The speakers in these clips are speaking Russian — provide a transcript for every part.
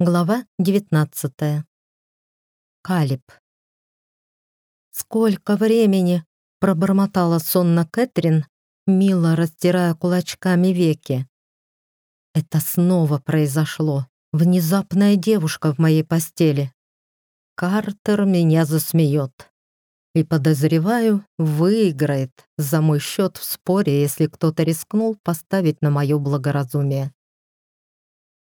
Глава 19. Калиб. «Сколько времени!» — пробормотала сонно Кэтрин, мило растирая кулачками веки. Это снова произошло. Внезапная девушка в моей постели. Картер меня засмеет. И, подозреваю, выиграет за мой счет в споре, если кто-то рискнул поставить на мое благоразумие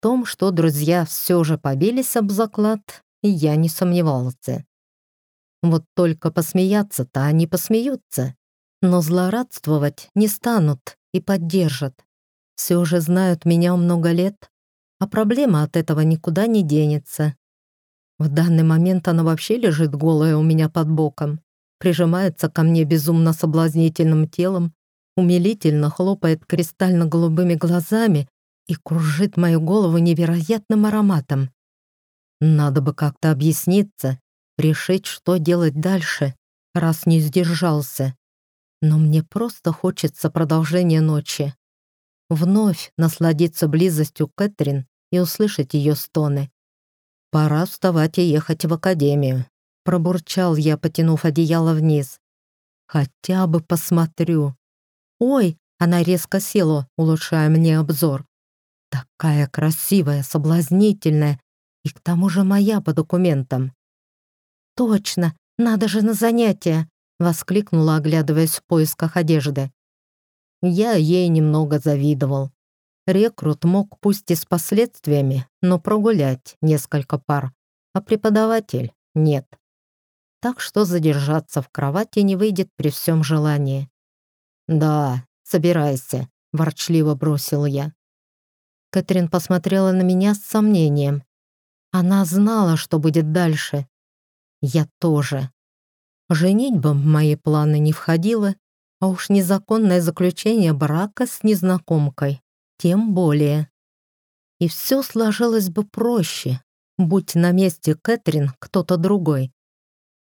том, что друзья все же побились об заклад, я не сомневался. Вот только посмеяться-то они посмеются, но злорадствовать не станут и поддержат. Все же знают меня много лет, а проблема от этого никуда не денется. В данный момент она вообще лежит голая у меня под боком, прижимается ко мне безумно соблазнительным телом, умилительно хлопает кристально-голубыми глазами и кружит мою голову невероятным ароматом. Надо бы как-то объясниться, решить, что делать дальше, раз не сдержался. Но мне просто хочется продолжения ночи. Вновь насладиться близостью Кэтрин и услышать ее стоны. «Пора вставать и ехать в академию», — пробурчал я, потянув одеяло вниз. «Хотя бы посмотрю». «Ой!» — Такая красивая, соблазнительная и к тому же моя по документам. «Точно, надо же на занятия!» — воскликнула, оглядываясь в поисках одежды. Я ей немного завидовал. Рекрут мог пусть и с последствиями, но прогулять несколько пар, а преподаватель — нет. Так что задержаться в кровати не выйдет при всем желании. «Да, собирайся», — ворчливо бросил я. Катрин посмотрела на меня с сомнением. Она знала, что будет дальше. Я тоже. Женитьба в мои планы не входила, а уж незаконное заключение брака с незнакомкой. Тем более. И все сложилось бы проще, будь на месте Кэтрин кто-то другой.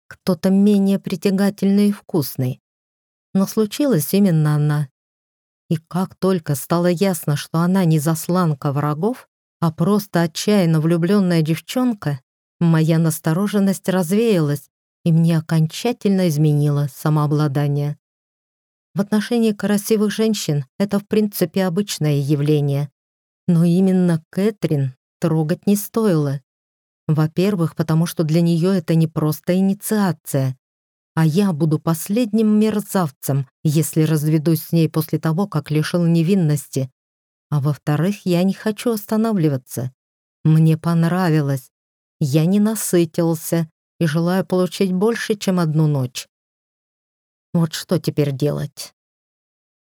Кто-то менее притягательный и вкусный. Но случилась именно она. И как только стало ясно, что она не засланка врагов, а просто отчаянно влюбленная девчонка, моя настороженность развеялась, и мне окончательно изменило самообладание. В отношении красивых женщин это в принципе обычное явление. Но именно Кэтрин трогать не стоило. Во-первых, потому что для нее это не просто инициация а я буду последним мерзавцем, если разведусь с ней после того, как лишил невинности. А во-вторых, я не хочу останавливаться. Мне понравилось. Я не насытился и желаю получить больше, чем одну ночь. Вот что теперь делать?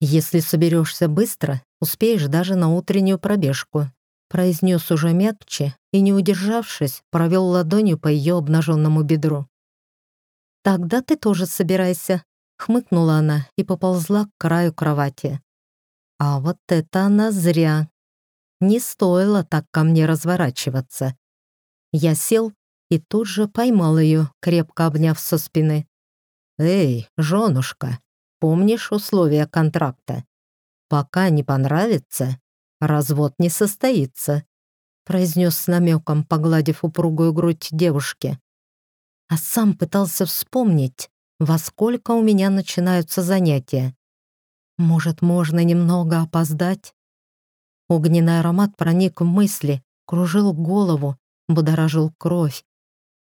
Если соберешься быстро, успеешь даже на утреннюю пробежку. Произнес уже мягче и, не удержавшись, провел ладонью по ее обнаженному бедру. Тогда ты тоже собирайся», — хмыкнула она и поползла к краю кровати. А вот это она зря. Не стоило так ко мне разворачиваться. Я сел и тут же поймал ее, крепко обняв со спины. «Эй, женушка, помнишь условия контракта? Пока не понравится, развод не состоится», произнес с намеком, погладив упругую грудь девушки. а сам пытался вспомнить, во сколько у меня начинаются занятия. Может, можно немного опоздать? Огненный аромат проник в мысли, кружил голову, будоражил кровь,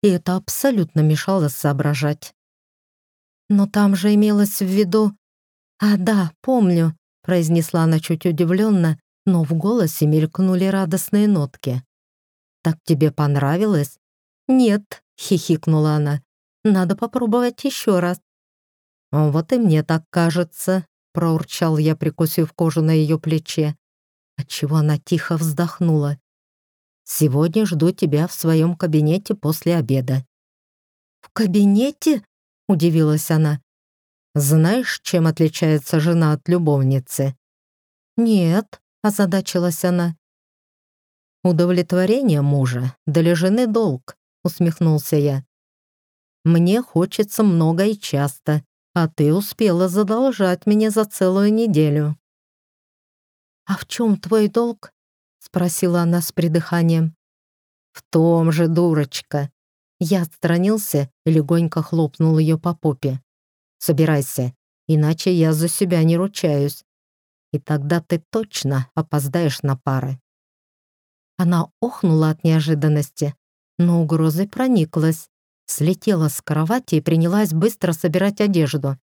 и это абсолютно мешало соображать. Но там же имелось в виду... «А, да, помню», — произнесла она чуть удивленно, но в голосе мелькнули радостные нотки. «Так тебе понравилось?» «Нет», — хихикнула она. «Надо попробовать еще раз». «Вот и мне так кажется», — проурчал я, прикусив кожу на ее плече, отчего она тихо вздохнула. «Сегодня жду тебя в своем кабинете после обеда». «В кабинете?» — удивилась она. «Знаешь, чем отличается жена от любовницы?» «Нет», — озадачилась она. усмехнулся я. «Мне хочется много и часто, а ты успела задолжать меня за целую неделю». «А в чем твой долг?» — спросила она с придыханием. «В том же, дурочка!» Я отстранился и легонько хлопнул ее по попе. «Собирайся, иначе я за себя не ручаюсь. И тогда ты точно опоздаешь на пары». Она охнула от неожиданности, но угрозы прониклась, слетела с кровати и принялась быстро собирать одежду.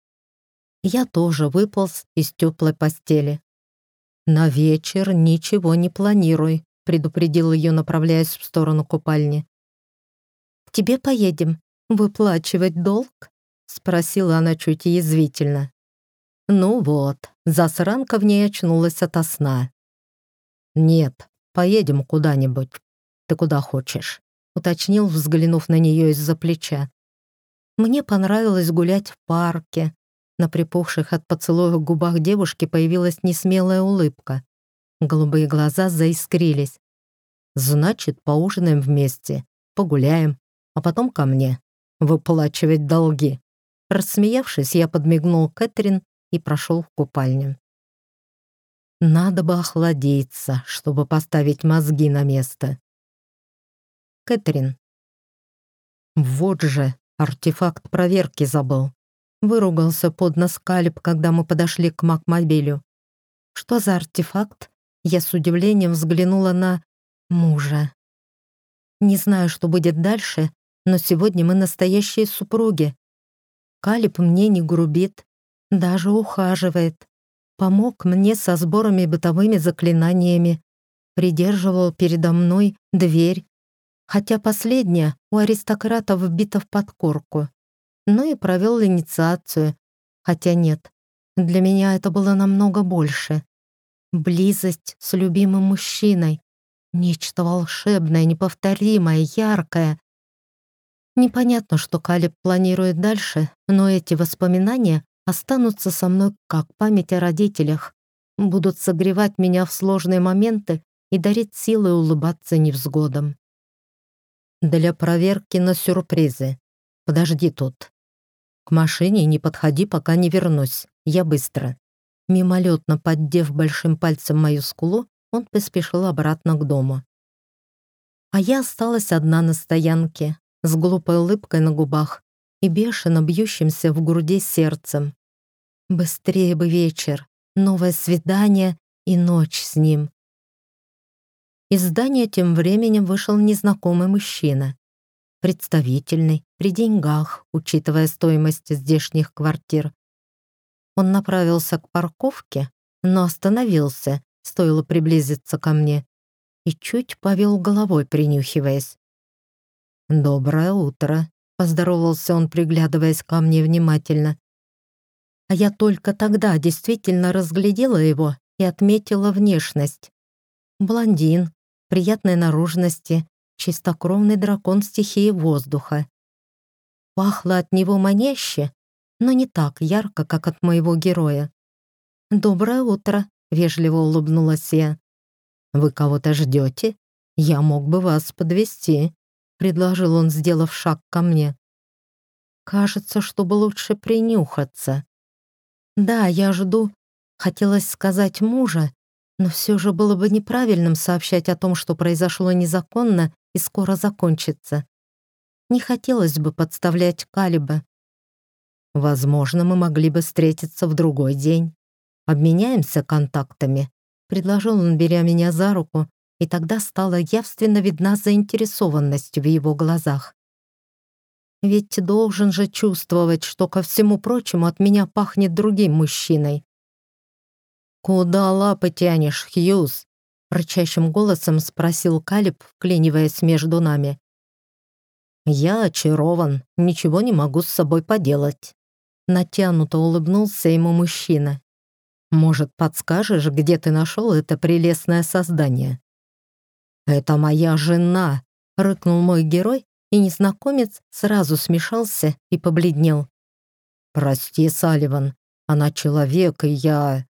Я тоже выполз из теплой постели. «На вечер ничего не планируй», — предупредил ее, направляясь в сторону купальни. «К тебе поедем. Выплачивать долг?» — спросила она чуть язвительно. «Ну вот, засранка в ней очнулась ото сна». «Нет, поедем куда-нибудь. Ты куда хочешь» уточнил, взглянув на нее из-за плеча. Мне понравилось гулять в парке. На припухших от поцелуя губах девушки появилась несмелая улыбка. Голубые глаза заискрились. «Значит, поужинаем вместе, погуляем, а потом ко мне. Выплачивать долги». Рассмеявшись, я подмигнул Кэтрин и прошел в купальню. Надо бы охладиться, чтобы поставить мозги на место. Кэтрин. «Вот же, артефакт проверки забыл». Выругался под нос Калиб, когда мы подошли к Макмобилю. «Что за артефакт?» Я с удивлением взглянула на мужа. «Не знаю, что будет дальше, но сегодня мы настоящие супруги. Калиб мне не грубит, даже ухаживает. Помог мне со сборами бытовыми заклинаниями. Придерживал передо мной дверь, хотя последняя у аристократа вбита в подкорку. Ну и провел инициацию, хотя нет, для меня это было намного больше. Близость с любимым мужчиной, нечто волшебное, неповторимое, яркое. Непонятно, что Калиб планирует дальше, но эти воспоминания останутся со мной как память о родителях, будут согревать меня в сложные моменты и дарить силы улыбаться невзгодам для проверки на сюрпризы. Подожди тут. К машине не подходи, пока не вернусь. Я быстро». Мимолетно поддев большим пальцем мою скулу, он поспешил обратно к дому. А я осталась одна на стоянке, с глупой улыбкой на губах и бешено бьющимся в груди сердцем. Быстрее бы вечер, новое свидание и ночь с ним. Из здания тем временем вышел незнакомый мужчина представительный, при деньгах, учитывая стоимость здешних квартир. Он направился к парковке, но остановился, стоило приблизиться ко мне, и чуть повел головой, принюхиваясь. «Доброе утро», — поздоровался он, приглядываясь ко мне внимательно. А я только тогда действительно разглядела его и отметила внешность. Блондин, приятной наружности, чистокровный дракон стихии воздуха. Пахло от него маняще, но не так ярко, как от моего героя. «Доброе утро», — вежливо улыбнулась я. «Вы кого-то ждете? Я мог бы вас подвести, предложил он, сделав шаг ко мне. «Кажется, чтобы лучше принюхаться». «Да, я жду», — хотелось сказать мужа, но все же было бы неправильным сообщать о том, что произошло незаконно и скоро закончится. Не хотелось бы подставлять Калиба. «Возможно, мы могли бы встретиться в другой день. Обменяемся контактами», — предложил он, беря меня за руку, и тогда стала явственно видна заинтересованность в его глазах. «Ведь должен же чувствовать, что ко всему прочему от меня пахнет другим мужчиной. «Куда лапы тянешь, Хьюз?» Рычащим голосом спросил Калиб, вклиниваясь между нами. «Я очарован, ничего не могу с собой поделать». Натянуто улыбнулся ему мужчина. «Может, подскажешь, где ты нашел это прелестное создание?» «Это моя жена!» — рыкнул мой герой, и незнакомец сразу смешался и побледнел. «Прости, Салливан, она человек, и я...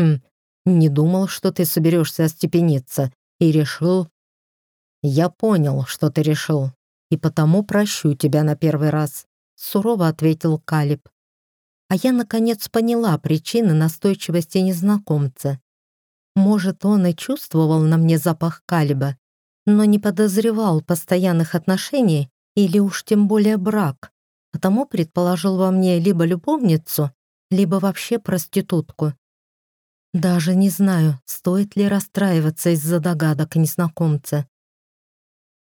Хм, не думал, что ты соберешься остепениться, и решил... Я понял, что ты решил, и потому прощу тебя на первый раз, сурово ответил Калиб. А я, наконец, поняла причины настойчивости незнакомца. Может, он и чувствовал на мне запах Калиба, но не подозревал постоянных отношений или уж тем более брак, потому предположил во мне либо любовницу, либо вообще проститутку. Даже не знаю, стоит ли расстраиваться из-за догадок незнакомца.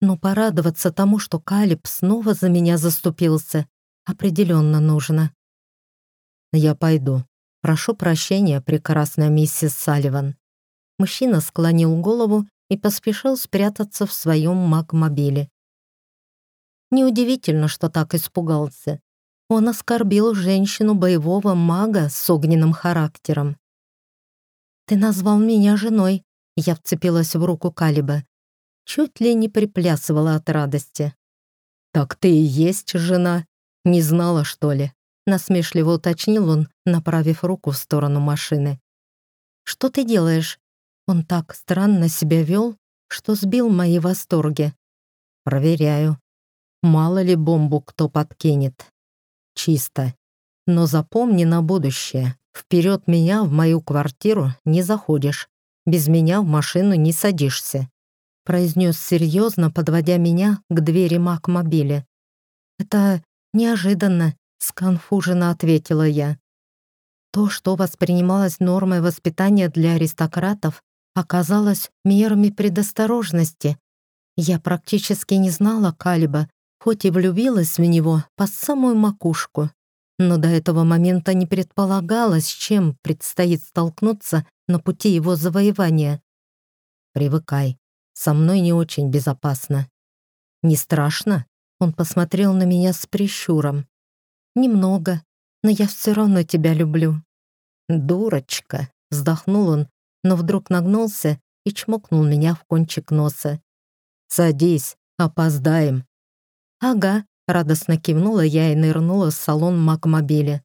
Но порадоваться тому, что Калиб снова за меня заступился, определенно нужно. «Я пойду. Прошу прощения, прекрасная миссис Салливан». Мужчина склонил голову и поспешил спрятаться в своем магмобиле. Неудивительно, что так испугался. Он оскорбил женщину боевого мага с огненным характером. «Ты назвал меня женой!» Я вцепилась в руку Калиба. Чуть ли не приплясывала от радости. «Так ты и есть жена! Не знала, что ли?» Насмешливо уточнил он, направив руку в сторону машины. «Что ты делаешь?» Он так странно себя вел, что сбил мои восторги. «Проверяю. Мало ли бомбу кто подкинет. Чисто» но запомни на будущее. Вперед меня в мою квартиру не заходишь. Без меня в машину не садишься», — произнес серьезно, подводя меня к двери Макмобиля. «Это неожиданно», — сконфуженно ответила я. То, что воспринималось нормой воспитания для аристократов, оказалось мерами предосторожности. Я практически не знала Калиба, хоть и влюбилась в него по самую макушку но до этого момента не предполагалось, чем предстоит столкнуться на пути его завоевания. «Привыкай, со мной не очень безопасно». «Не страшно?» — он посмотрел на меня с прищуром. «Немного, но я все равно тебя люблю». «Дурочка!» — вздохнул он, но вдруг нагнулся и чмокнул меня в кончик носа. «Садись, опоздаем». «Ага», Радостно кивнула я и нырнула в салон Макмобиля.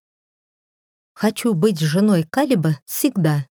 «Хочу быть женой Калиба всегда»,